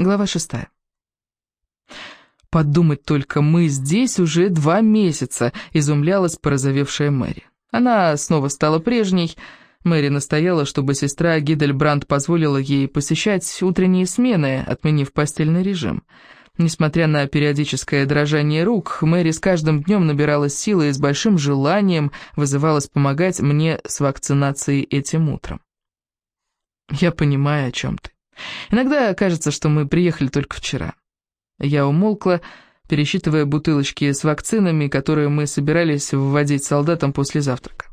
Глава шестая. «Подумать только, мы здесь уже два месяца», — изумлялась порозовевшая Мэри. Она снова стала прежней. Мэри настояла, чтобы сестра Гидельбранд позволила ей посещать утренние смены, отменив постельный режим. Несмотря на периодическое дрожание рук, Мэри с каждым днем набиралась силы и с большим желанием вызывалась помогать мне с вакцинацией этим утром. «Я понимаю, о чем ты. Иногда кажется, что мы приехали только вчера. Я умолкла, пересчитывая бутылочки с вакцинами, которые мы собирались вводить солдатам после завтрака.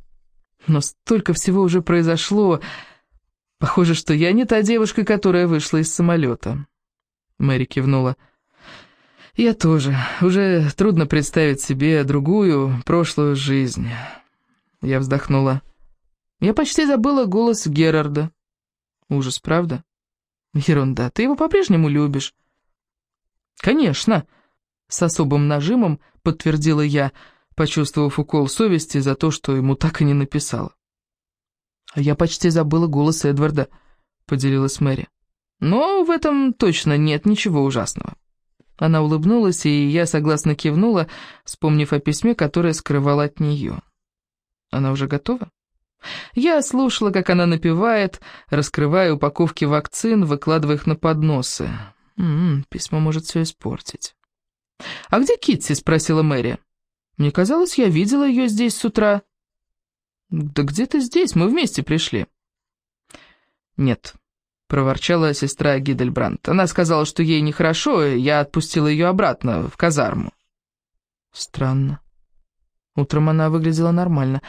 Но столько всего уже произошло. Похоже, что я не та девушка, которая вышла из самолета. Мэри кивнула. Я тоже. Уже трудно представить себе другую, прошлую жизнь. Я вздохнула. Я почти забыла голос Герарда. Ужас, правда? Ерунда, ты его по-прежнему любишь. Конечно, с особым нажимом подтвердила я, почувствовав укол совести за то, что ему так и не написала. А я почти забыла голос Эдварда, поделилась Мэри. Но в этом точно нет ничего ужасного. Она улыбнулась, и я согласно кивнула, вспомнив о письме, которое скрывала от нее. Она уже готова? Я слушала, как она напевает, раскрывая упаковки вакцин, выкладывая их на подносы. М -м, письмо может все испортить. «А где Китти?» — спросила Мэри. «Мне казалось, я видела ее здесь с утра». «Да где ты здесь? Мы вместе пришли». «Нет», — проворчала сестра Гидельбранд. «Она сказала, что ей нехорошо, и я отпустила ее обратно, в казарму». «Странно. Утром она выглядела нормально.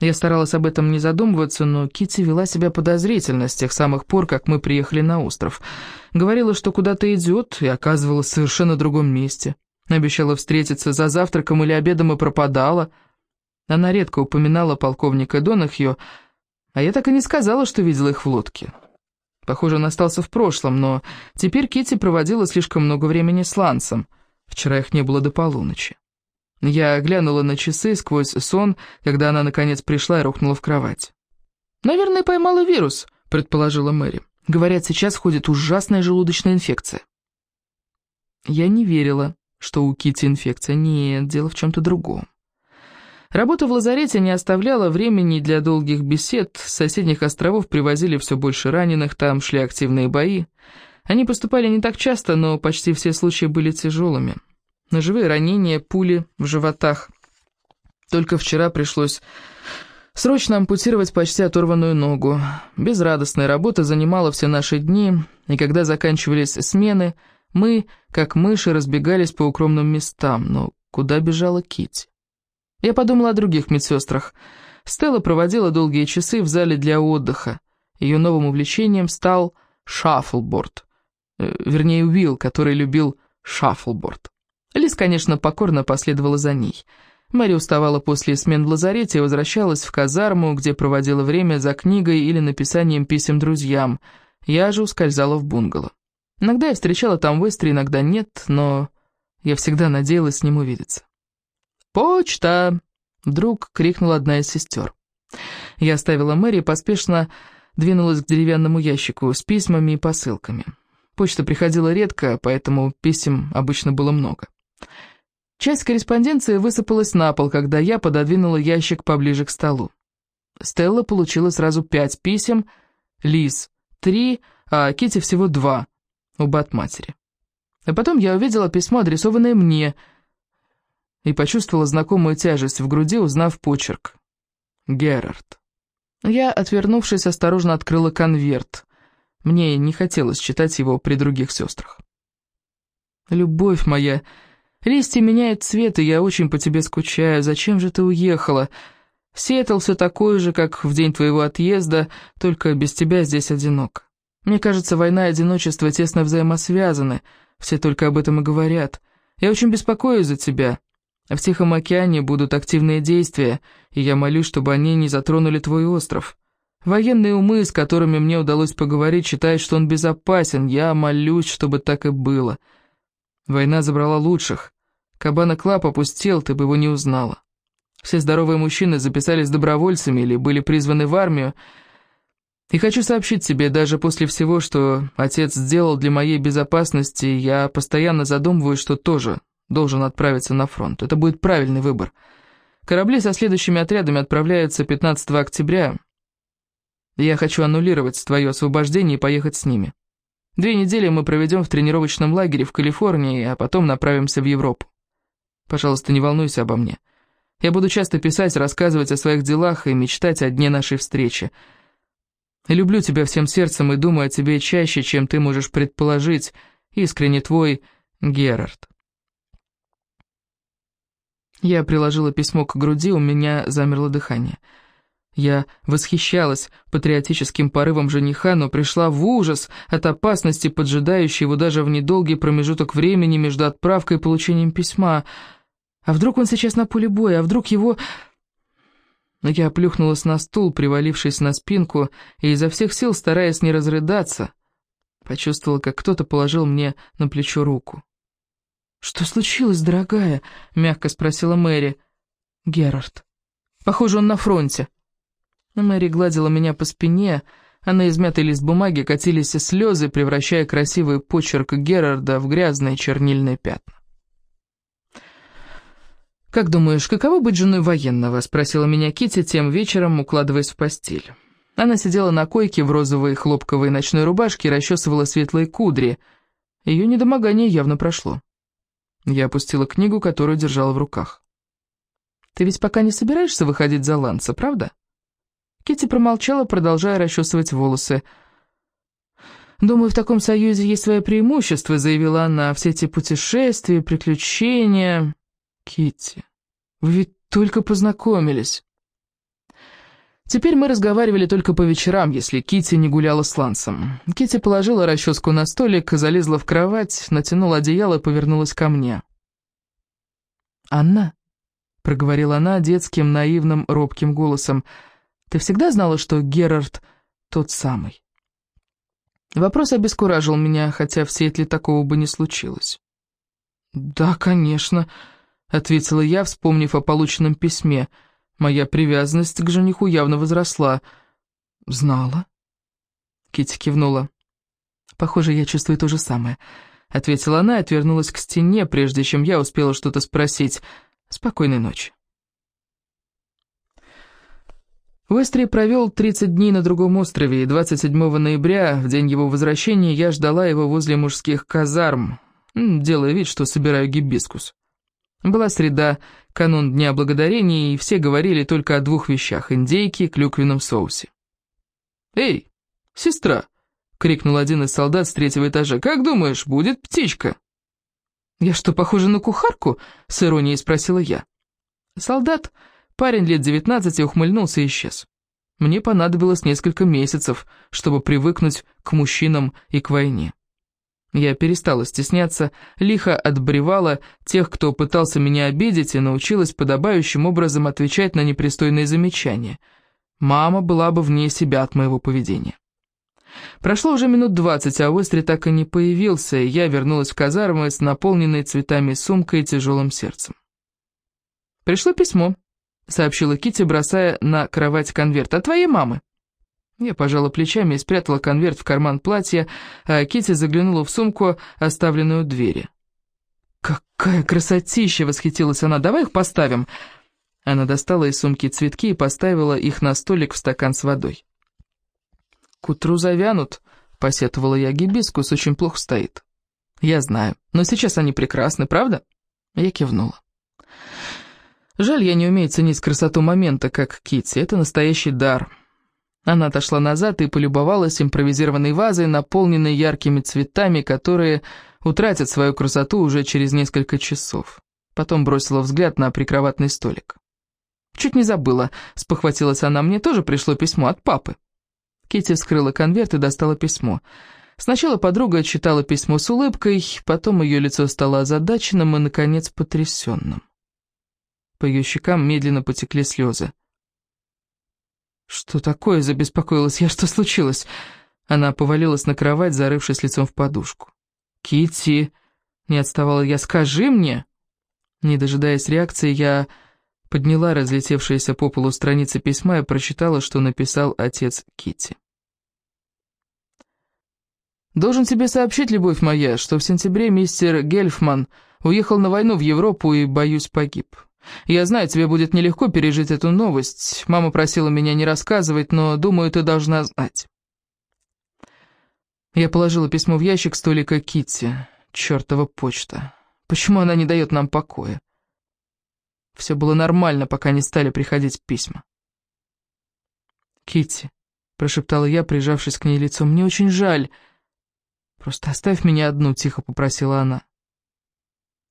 Я старалась об этом не задумываться, но Кити вела себя подозрительно с тех самых пор, как мы приехали на остров. Говорила, что куда-то идет, и оказывалась в совершенно другом месте. Обещала встретиться за завтраком или обедом и пропадала. Она редко упоминала полковника Донахью, а я так и не сказала, что видела их в лодке. Похоже, он остался в прошлом, но теперь Кити проводила слишком много времени с Лансом. Вчера их не было до полуночи. Я глянула на часы сквозь сон, когда она наконец пришла и рухнула в кровать. «Наверное, поймала вирус», — предположила Мэри. «Говорят, сейчас ходит ужасная желудочная инфекция». Я не верила, что у Кити инфекция. Нет, дело в чем-то другом. Работа в лазарете не оставляла времени для долгих бесед. С соседних островов привозили все больше раненых, там шли активные бои. Они поступали не так часто, но почти все случаи были тяжелыми. Ножевые ранения, пули в животах. Только вчера пришлось срочно ампутировать почти оторванную ногу. Безрадостная работа занимала все наши дни, и когда заканчивались смены, мы, как мыши, разбегались по укромным местам. Но куда бежала Кити? Я подумала о других медсестрах. Стелла проводила долгие часы в зале для отдыха. Ее новым увлечением стал шаффлборд. Э, вернее, Уилл, который любил шаффлборд. Лиз, конечно, покорно последовала за ней. Мэри уставала после смен в лазарете и возвращалась в казарму, где проводила время за книгой или написанием писем друзьям. Я же ускользала в бунгало. Иногда я встречала там Вестри, иногда нет, но я всегда надеялась с ним увидеться. «Почта!» — вдруг крикнула одна из сестер. Я оставила Мэри и поспешно двинулась к деревянному ящику с письмами и посылками. Почта приходила редко, поэтому писем обычно было много. Часть корреспонденции высыпалась на пол, когда я пододвинула ящик поближе к столу. Стелла получила сразу пять писем, Лиз — три, а Кити всего два, оба от матери. А потом я увидела письмо, адресованное мне, и почувствовала знакомую тяжесть в груди, узнав почерк. Герард. Я, отвернувшись, осторожно открыла конверт. Мне не хотелось читать его при других сестрах. «Любовь моя», Листья меняют цвет, и я очень по тебе скучаю. Зачем же ты уехала? Сиэтл все такой же, как в день твоего отъезда, только без тебя здесь одинок. Мне кажется, война и одиночество тесно взаимосвязаны. Все только об этом и говорят. Я очень беспокоюсь за тебя. В Тихом океане будут активные действия, и я молюсь, чтобы они не затронули твой остров. Военные умы, с которыми мне удалось поговорить, считают, что он безопасен. Я молюсь, чтобы так и было. Война забрала лучших. Cabana Club опустел, ты бы его не узнала. Все здоровые мужчины записались добровольцами или были призваны в армию. И хочу сообщить тебе, даже после всего, что отец сделал для моей безопасности, я постоянно задумываюсь, что тоже должен отправиться на фронт. Это будет правильный выбор. Корабли со следующими отрядами отправляются 15 октября. Я хочу аннулировать твое освобождение и поехать с ними. Две недели мы проведем в тренировочном лагере в Калифорнии, а потом направимся в Европу. Пожалуйста, не волнуйся обо мне. Я буду часто писать, рассказывать о своих делах и мечтать о дне нашей встречи. Люблю тебя всем сердцем и думаю о тебе чаще, чем ты можешь предположить. Искренне твой Герард. Я приложила письмо к груди, у меня замерло дыхание. Я восхищалась патриотическим порывом жениха, но пришла в ужас от опасности, поджидающей его даже в недолгий промежуток времени между отправкой и получением письма. А вдруг он сейчас на поле боя, а вдруг его... Я плюхнулась на стул, привалившись на спинку, и изо всех сил, стараясь не разрыдаться, почувствовала, как кто-то положил мне на плечо руку. «Что случилось, дорогая?» — мягко спросила Мэри. «Герард. Похоже, он на фронте». Мэри гладила меня по спине, а на измятый лист бумаги катились слезы, превращая красивый почерк Герарда в грязные чернильные пятна. «Как думаешь, каково быть женой военного?» — спросила меня Кити тем вечером, укладываясь в постель. Она сидела на койке в розовой хлопковой ночной рубашке и расчесывала светлые кудри. Ее недомогание явно прошло. Я опустила книгу, которую держала в руках. «Ты ведь пока не собираешься выходить за Ланса, правда?» Кити промолчала, продолжая расчесывать волосы. «Думаю, в таком союзе есть свои преимущества», — заявила она. «Все эти путешествия, приключения...» Кити, вы ведь только познакомились». Теперь мы разговаривали только по вечерам, если Кити не гуляла с Лансом. Кити положила расческу на столик, залезла в кровать, натянула одеяло и повернулась ко мне. «Анна?» — проговорила она детским, наивным, робким голосом. «Ты всегда знала, что Герард тот самый?» Вопрос обескуражил меня, хотя в Сиэтле такого бы не случилось. «Да, конечно», — ответила я, вспомнив о полученном письме — Моя привязанность к жениху явно возросла. «Знала?» Кити кивнула. «Похоже, я чувствую то же самое», — ответила она и отвернулась к стене, прежде чем я успела что-то спросить. «Спокойной ночи». Уэстри провел 30 дней на другом острове, и 27 ноября, в день его возвращения, я ждала его возле мужских казарм, делая вид, что собираю гибискус. Была среда, канун Дня Благодарения, и все говорили только о двух вещах – индейке и клюквенном соусе. «Эй, сестра!» — крикнул один из солдат с третьего этажа. «Как думаешь, будет птичка?» «Я что, похожа на кухарку?» — с иронией спросила я. Солдат, парень лет девятнадцати, ухмыльнулся и исчез. Мне понадобилось несколько месяцев, чтобы привыкнуть к мужчинам и к войне. Я перестала стесняться, лихо отбревала тех, кто пытался меня обидеть, и научилась подобающим образом отвечать на непристойные замечания. Мама была бы вне себя от моего поведения. Прошло уже минут двадцать, а Остри так и не появился, и я вернулась в казармы с наполненной цветами сумкой и тяжелым сердцем. «Пришло письмо», — сообщила Кити, бросая на кровать конверт, — «от твоей мамы». Я пожала плечами и спрятала конверт в карман платья, а Кити заглянула в сумку, оставленную у двери. «Какая красотища!» — восхитилась она. «Давай их поставим!» Она достала из сумки цветки и поставила их на столик в стакан с водой. «К утру завянут», — посетовала я. «Гибискус очень плохо стоит». «Я знаю, но сейчас они прекрасны, правда?» Я кивнула. Жаль, я не умею ценить красоту момента, как Кити. Это настоящий дар. Она отошла назад и полюбовалась импровизированной вазой, наполненной яркими цветами, которые утратят свою красоту уже через несколько часов. Потом бросила взгляд на прикроватный столик. «Чуть не забыла», — спохватилась она, — «мне тоже пришло письмо от папы». Кити вскрыла конверт и достала письмо. Сначала подруга читала письмо с улыбкой, потом ее лицо стало озадаченным и, наконец, потрясенным. По ее щекам медленно потекли слезы. «Что такое?» — забеспокоилась я. «Что случилось?» Она повалилась на кровать, зарывшись лицом в подушку. Кити, не отставала я, «скажи мне!» Не дожидаясь реакции, я подняла разлетевшиеся по полу страницы письма и прочитала, что написал отец Кити. «Должен тебе сообщить, любовь моя, что в сентябре мистер Гельфман уехал на войну в Европу и, боюсь, погиб. Я знаю, тебе будет нелегко пережить эту новость. Мама просила меня не рассказывать, но, думаю, ты должна знать». Я положила письмо в ящик столика Китти. Чёртова почта. Почему она не дает нам покоя? Все было нормально, пока не стали приходить письма. Китти, прошептала я, прижавшись к ней лицом, — «мне очень жаль». «Просто оставь меня одну», — тихо попросила она.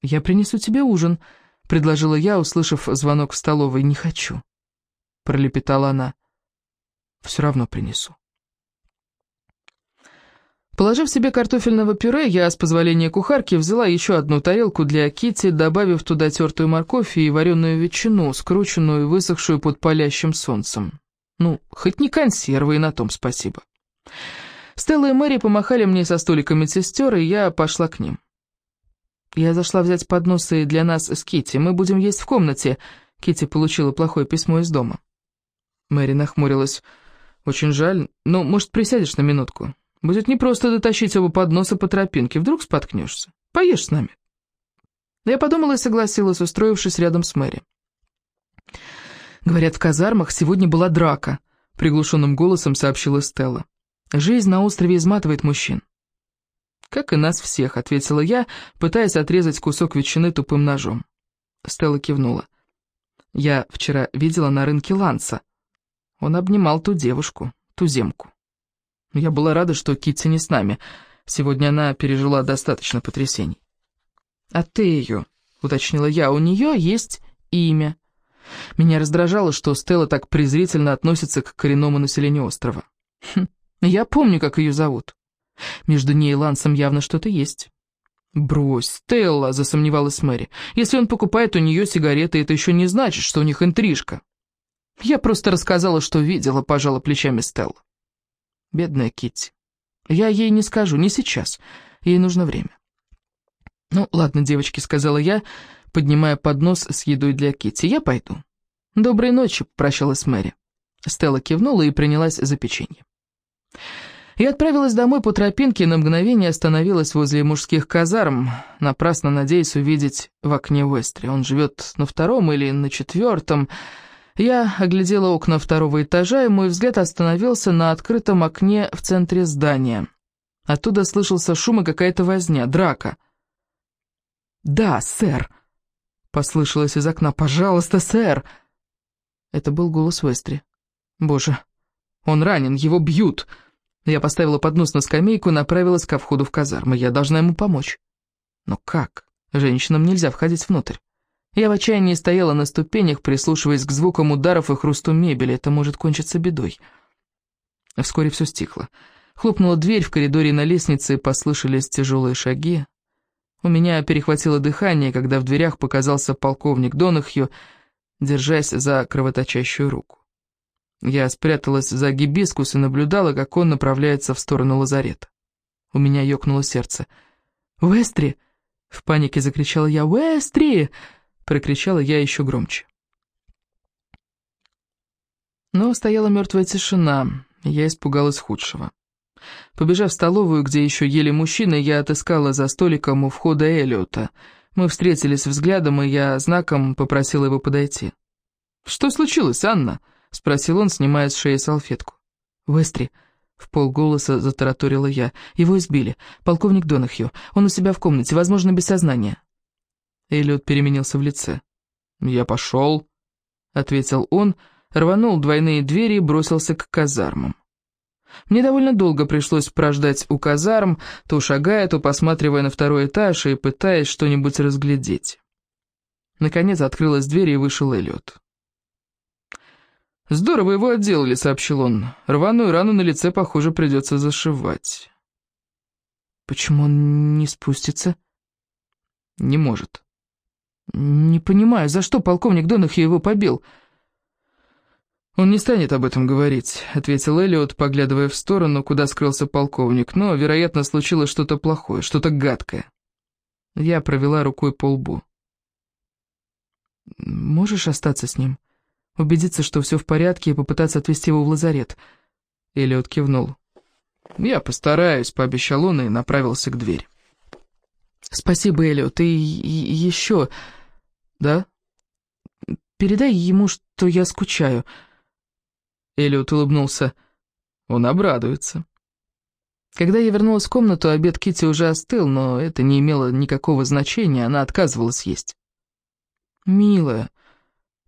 «Я принесу тебе ужин», — предложила я, услышав звонок в столовой. «Не хочу», — пролепетала она. «Все равно принесу». Положив себе картофельного пюре, я, с позволения кухарки, взяла еще одну тарелку для Кити, добавив туда тертую морковь и вареную ветчину, скрученную и высохшую под палящим солнцем. Ну, хоть не консервы, и на том спасибо. Стелла и Мэри помахали мне со столика медсестер, и я пошла к ним. Я зашла взять подносы для нас с Кити. Мы будем есть в комнате. Кити получила плохое письмо из дома. Мэри нахмурилась. «Очень жаль. Ну, может, присядешь на минутку?» Будет непросто дотащить его подноса по тропинке, вдруг споткнешься. Поешь с нами. Я подумала и согласилась, устроившись рядом с Мэри. Говорят, в казармах сегодня была драка, приглушенным голосом сообщила Стелла. Жизнь на острове изматывает мужчин. «Как и нас всех», — ответила я, пытаясь отрезать кусок ветчины тупым ножом. Стелла кивнула. «Я вчера видела на рынке Ланса. Он обнимал ту девушку, ту земку. Я была рада, что Китти не с нами. Сегодня она пережила достаточно потрясений. «А ты ее?» — уточнила я. «У нее есть имя». Меня раздражало, что Стелла так презрительно относится к коренному населению острова. Хм, я помню, как ее зовут. Между ней и Лансом явно что-то есть. «Брось, Стелла», — засомневалась Мэри. «Если он покупает у нее сигареты, это еще не значит, что у них интрижка». «Я просто рассказала, что видела», — пожала плечами Стелла. Бедная Китти. Я ей не скажу, не сейчас. Ей нужно время. «Ну, ладно, девочки», — сказала я, поднимая поднос с едой для Китти. «Я пойду». «Доброй ночи», — прощалась Мэри. Стелла кивнула и принялась за печенье. Я отправилась домой по тропинке и на мгновение остановилась возле мужских казарм, напрасно надеясь увидеть в окне Уэстри. Он живет на втором или на четвертом... Я оглядела окна второго этажа, и мой взгляд остановился на открытом окне в центре здания. Оттуда слышался шум и какая-то возня, драка. «Да, сэр!» — послышалось из окна. «Пожалуйста, сэр!» Это был голос Вестри. «Боже, он ранен, его бьют!» Я поставила поднос на скамейку и направилась ко входу в казармы. Я должна ему помочь. Но как? Женщинам нельзя входить внутрь. Я в отчаянии стояла на ступенях, прислушиваясь к звукам ударов и хрусту мебели. Это может кончиться бедой. Вскоре все стихло. Хлопнула дверь в коридоре на лестнице, послышались тяжелые шаги. У меня перехватило дыхание, когда в дверях показался полковник Донахью, держась за кровоточащую руку. Я спряталась за гибискус и наблюдала, как он направляется в сторону лазарета. У меня ёкнуло сердце. «Уэстри!» — в панике закричала я. «Уэстри!» прокричала я еще громче. Но стояла мертвая тишина, я испугалась худшего. Побежав в столовую, где еще ели мужчины, я отыскала за столиком у входа Эллиота. Мы встретились взглядом, и я знаком попросила его подойти. «Что случилось, Анна?» — спросил он, снимая с шеи салфетку. «Вестри», — в полголоса затараторила я, — «его избили. Полковник Донахью. Он у себя в комнате, возможно, без сознания». Эллиот переменился в лице. «Я пошел», — ответил он, рванул двойные двери и бросился к казармам. Мне довольно долго пришлось прождать у казарм, то шагая, то посматривая на второй этаж и пытаясь что-нибудь разглядеть. Наконец открылась дверь и вышел Эллиот. «Здорово его отделали», — сообщил он. «Рваную рану на лице, похоже, придется зашивать». «Почему он не спустится?» «Не может». «Не понимаю, за что полковник Донахью его побил?» «Он не станет об этом говорить», — ответил Эллиот, поглядывая в сторону, куда скрылся полковник, «но, вероятно, случилось что-то плохое, что-то гадкое». Я провела рукой по лбу. «Можешь остаться с ним? Убедиться, что все в порядке, и попытаться отвезти его в лазарет?» Эллиот кивнул. «Я постараюсь», — пообещал он и направился к двери. «Спасибо, Элио, ты еще...» «Да?» «Передай ему, что я скучаю». Элиот улыбнулся. «Он обрадуется». Когда я вернулась в комнату, обед Кити уже остыл, но это не имело никакого значения, она отказывалась есть. «Милая,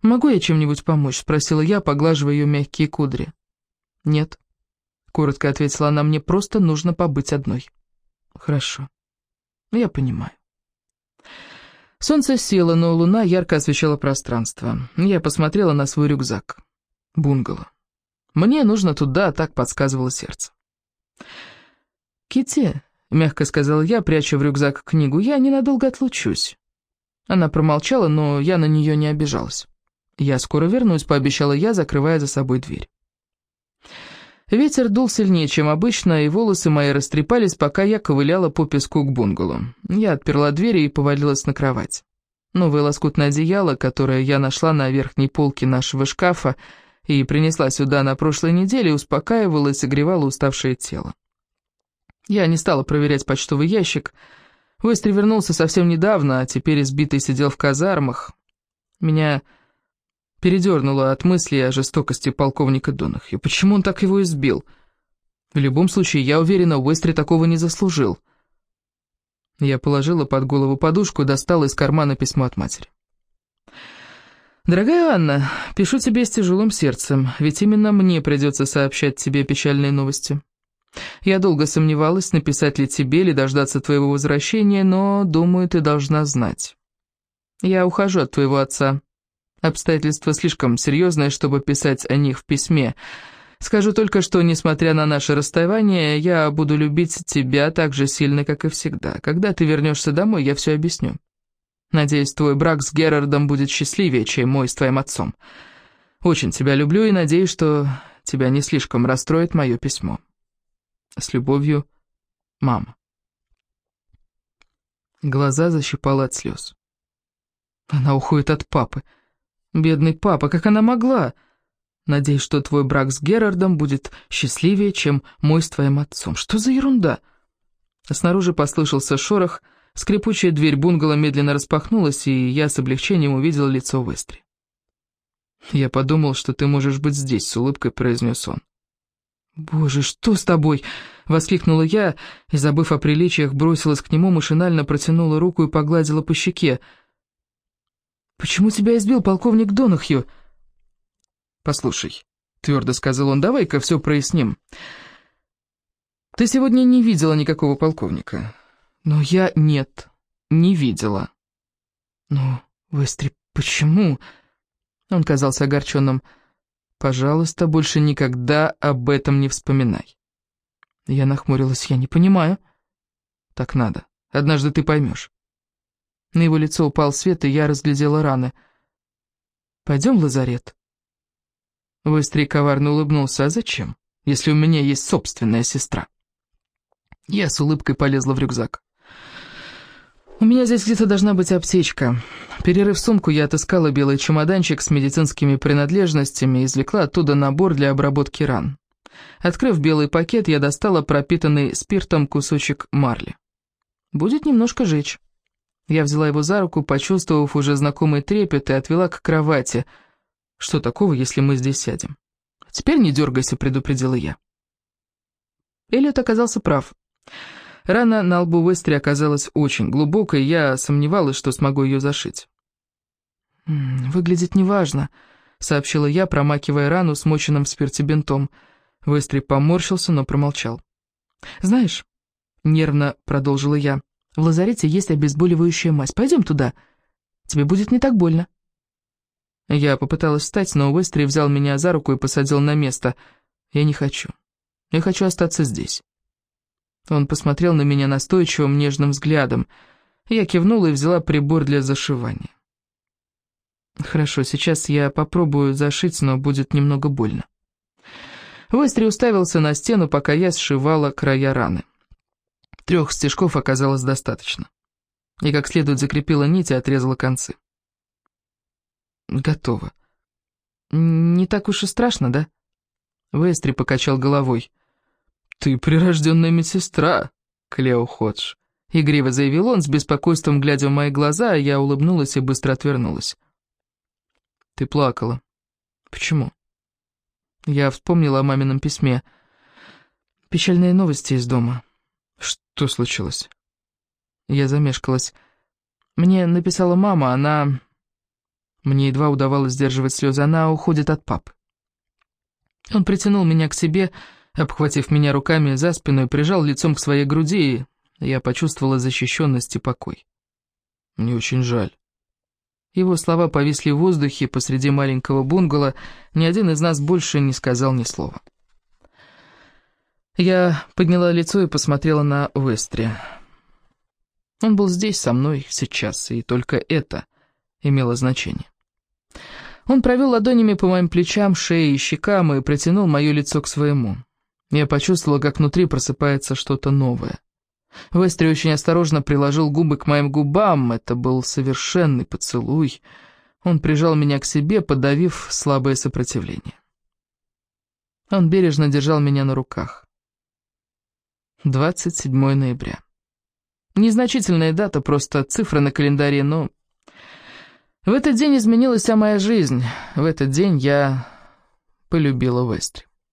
могу я чем-нибудь помочь?» — спросила я, поглаживая ее мягкие кудри. «Нет», — коротко ответила она, — «мне просто нужно побыть одной». «Хорошо, я понимаю». Солнце село, но луна ярко освещала пространство. Я посмотрела на свой рюкзак. Бунгало. Мне нужно туда, так подсказывало сердце. Кити, мягко сказала я, пряча в рюкзак книгу, — «я ненадолго отлучусь». Она промолчала, но я на нее не обижалась. «Я скоро вернусь», — пообещала я, закрывая за собой дверь. Ветер дул сильнее, чем обычно, и волосы мои растрепались, пока я ковыляла по песку к бунгало. Я отперла дверь и повалилась на кровать. Новое лоскутное одеяло, которое я нашла на верхней полке нашего шкафа и принесла сюда на прошлой неделе, успокаивало и согревало уставшее тело. Я не стала проверять почтовый ящик. Вестри вернулся совсем недавно, а теперь избитый сидел в казармах. Меня Передернула от мысли о жестокости полковника Донахью. Почему он так его избил? В любом случае, я уверена, Уэстри такого не заслужил. Я положила под голову подушку и достала из кармана письмо от матери. «Дорогая Анна, пишу тебе с тяжелым сердцем, ведь именно мне придется сообщать тебе печальные новости. Я долго сомневалась, написать ли тебе или дождаться твоего возвращения, но, думаю, ты должна знать. Я ухожу от твоего отца». Обстоятельства слишком серьезные, чтобы писать о них в письме. Скажу только, что, несмотря на наше расставание, я буду любить тебя так же сильно, как и всегда. Когда ты вернешься домой, я все объясню. Надеюсь, твой брак с Герардом будет счастливее, чем мой с твоим отцом. Очень тебя люблю и надеюсь, что тебя не слишком расстроит мое письмо. С любовью, мама. Глаза защипала от слез. Она уходит от папы. Бедный папа, как она могла? Надеюсь, что твой брак с Герардом будет счастливее, чем мой с твоим отцом. Что за ерунда?» Снаружи послышался шорох, скрипучая дверь бунгало медленно распахнулась, и я с облегчением увидел лицо Вестри. «Я подумал, что ты можешь быть здесь», — с улыбкой произнес он. «Боже, что с тобой?» — воскликнула я, и, забыв о приличиях, бросилась к нему, машинально протянула руку и погладила по щеке — «Почему тебя избил полковник Донахью?» «Послушай», — твердо сказал он, — «давай-ка все проясним. Ты сегодня не видела никакого полковника». «Но я нет, не видела». «Ну, Вестри, почему?» Он казался огорченным. «Пожалуйста, больше никогда об этом не вспоминай». Я нахмурилась, я не понимаю. «Так надо, однажды ты поймешь». На его лицо упал свет, и я разглядела раны. «Пойдем в лазарет?» Выстрий коварно улыбнулся. «А зачем, если у меня есть собственная сестра?» Я с улыбкой полезла в рюкзак. «У меня здесь где-то должна быть аптечка». Перерыв сумку, я отыскала белый чемоданчик с медицинскими принадлежностями и извлекла оттуда набор для обработки ран. Открыв белый пакет, я достала пропитанный спиртом кусочек марли. «Будет немножко жечь». Я взяла его за руку, почувствовав уже знакомый трепет, и отвела к кровати. «Что такого, если мы здесь сядем?» «Теперь не дергайся», — предупредила я. Эллиот оказался прав. Рана на лбу Вестри оказалась очень глубокой, я сомневалась, что смогу ее зашить. «Выглядит неважно», — сообщила я, промакивая рану смоченным в спирте бинтом. Вестри поморщился, но промолчал. «Знаешь», — нервно продолжила я, в лазарете есть обезболивающая мазь. Пойдем туда. Тебе будет не так больно». Я попыталась встать, но Уэстри взял меня за руку и посадил на место. «Я не хочу. Я хочу остаться здесь». Он посмотрел на меня настойчивым, нежным взглядом. Я кивнула и взяла прибор для зашивания. «Хорошо, сейчас я попробую зашить, но будет немного больно». Уэстри уставился на стену, пока я сшивала края раны. Трех стежков оказалось достаточно. И как следует закрепила нить и отрезала концы. Готово. Не так уж и страшно, да? Вестри покачал головой. «Ты прирожденная медсестра, Клео Ходж», — игриво заявил он, с беспокойством глядя в мои глаза, а я улыбнулась и быстро отвернулась. «Ты плакала. Почему?» Я вспомнила о мамином письме. Печальные новости из дома. Что случилось? Я замешкалась. Мне написала мама, она... Мне едва удавалось сдерживать слезы, она уходит от пап. Он притянул меня к себе, обхватив меня руками за спину и прижал лицом к своей груди, и я почувствовала защищенность и покой. Мне очень жаль. Его слова повисли в воздухе посреди маленького бунгало, ни один из нас больше не сказал ни слова. Я подняла лицо и посмотрела на Вестри. Он был здесь со мной сейчас, и только это имело значение. Он провел ладонями по моим плечам, шее и щекам и протянул мое лицо к своему. Я почувствовала, как внутри просыпается что-то новое. Вестри очень осторожно приложил губы к моим губам, это был совершенный поцелуй. Он прижал меня к себе, подавив слабое сопротивление. Он бережно держал меня на руках. 27 ноября. Незначительная дата, просто цифра на календаре, но... В этот день изменилась вся моя жизнь. В этот день я полюбила Вестри.